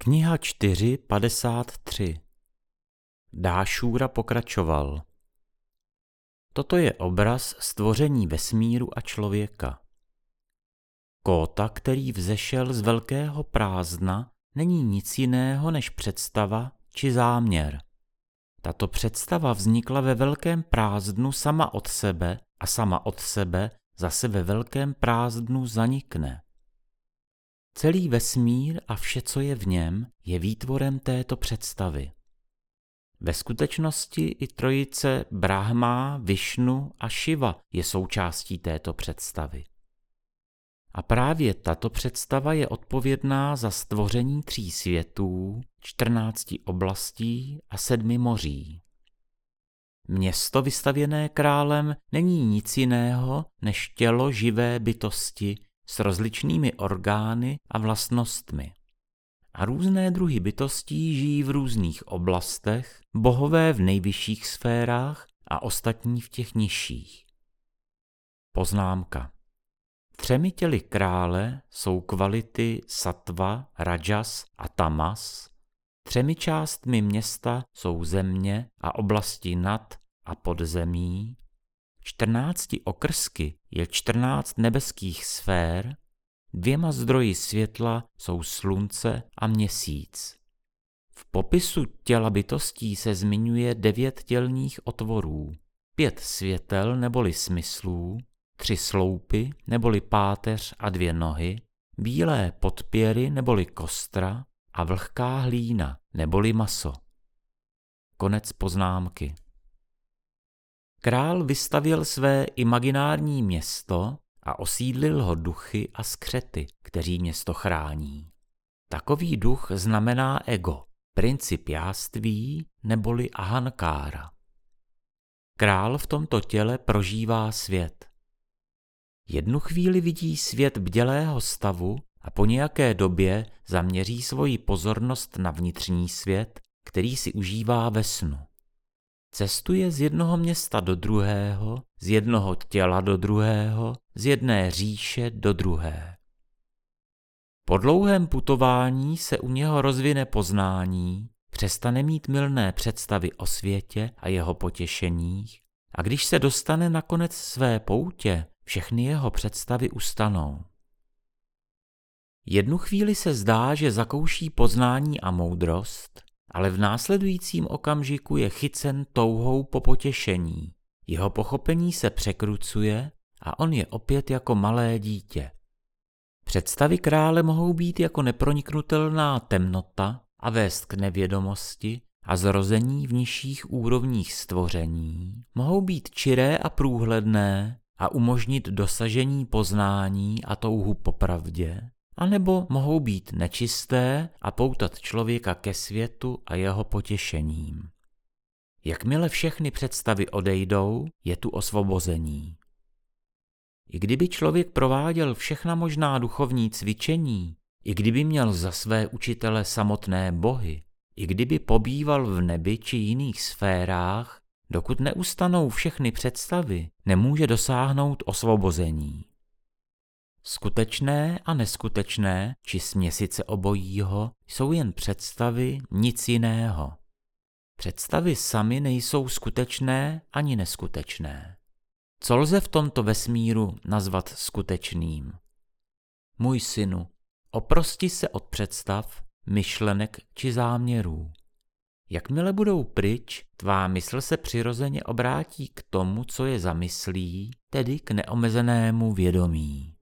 Kniha 4.53 Dášůra pokračoval. Toto je obraz stvoření vesmíru a člověka. Kóta, který vzešel z velkého prázdna, není nic jiného než představa či záměr. Tato představa vznikla ve velkém prázdnu sama od sebe a sama od sebe zase ve velkém prázdnu zanikne. Celý vesmír a vše, co je v něm, je výtvorem této představy. Ve skutečnosti i trojice Brahma, Višnu a Shiva je součástí této představy. A právě tato představa je odpovědná za stvoření tří světů, čtrnácti oblastí a sedmi moří. Město vystavěné králem není nic jiného než tělo živé bytosti s rozličnými orgány a vlastnostmi. A různé druhy bytostí žijí v různých oblastech, bohové v nejvyšších sférách a ostatní v těch nižších. Poznámka. Třemi těly krále jsou kvality satva, rajas a tamas, třemi částmi města jsou země a oblasti nad a podzemí, čtrnácti okrsky je čtrnáct nebeských sfér, dvěma zdroji světla jsou slunce a měsíc. V popisu těla bytostí se zmiňuje devět tělních otvorů, pět světel neboli smyslů, tři sloupy neboli páteř a dvě nohy, bílé podpěry neboli kostra a vlhká hlína neboli maso. Konec poznámky. Král vystavil své imaginární město a osídlil ho duchy a skřety, kteří město chrání. Takový duch znamená ego, princip jáství neboli ahankára. Král v tomto těle prožívá svět. Jednu chvíli vidí svět bdělého stavu a po nějaké době zaměří svoji pozornost na vnitřní svět, který si užívá ve snu. Cestuje z jednoho města do druhého, z jednoho těla do druhého, z jedné říše do druhé. Po dlouhém putování se u něho rozvine poznání, přestane mít milné představy o světě a jeho potěšeních a když se dostane na konec své poutě, všechny jeho představy ustanou. Jednu chvíli se zdá, že zakouší poznání a moudrost, ale v následujícím okamžiku je chycen touhou po potěšení. Jeho pochopení se překrucuje a on je opět jako malé dítě. Představy krále mohou být jako neproniknutelná temnota a vést k nevědomosti a zrození v nižších úrovních stvoření. Mohou být čiré a průhledné a umožnit dosažení poznání a touhu po pravdě, anebo mohou být nečisté a poutat člověka ke světu a jeho potěšením. Jakmile všechny představy odejdou, je tu osvobození. I kdyby člověk prováděl všechna možná duchovní cvičení, i kdyby měl za své učitele samotné bohy, i kdyby pobýval v nebi či jiných sférách, dokud neustanou všechny představy, nemůže dosáhnout osvobození. Skutečné a neskutečné, či směsice obojího, jsou jen představy, nic jiného. Představy sami nejsou skutečné ani neskutečné. Co lze v tomto vesmíru nazvat skutečným? Můj synu, oprosti se od představ, myšlenek či záměrů. Jakmile budou pryč, tvá mysl se přirozeně obrátí k tomu, co je zamyslí, tedy k neomezenému vědomí.